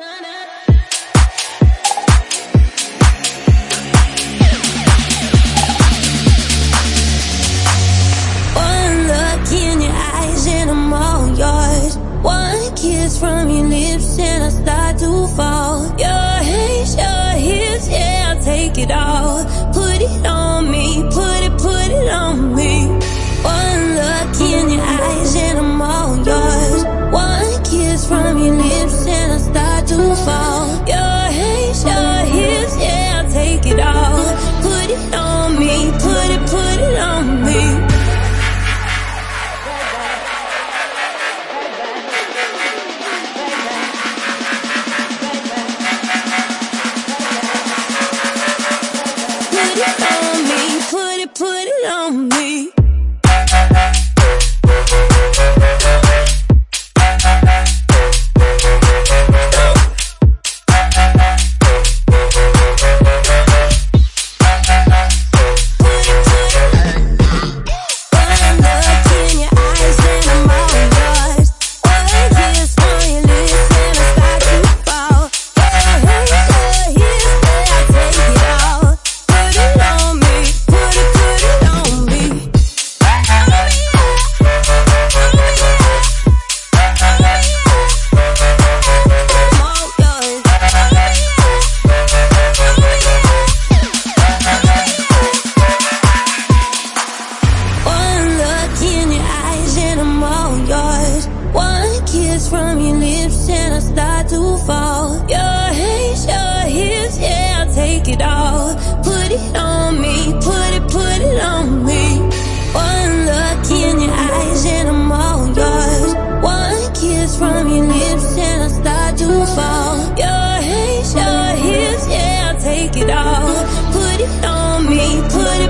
One look in your eyes and I'm all yours One kiss from your lips and I start to fall. Your hands, your hips, yeah, I take it all. wanna put it on me. me, put it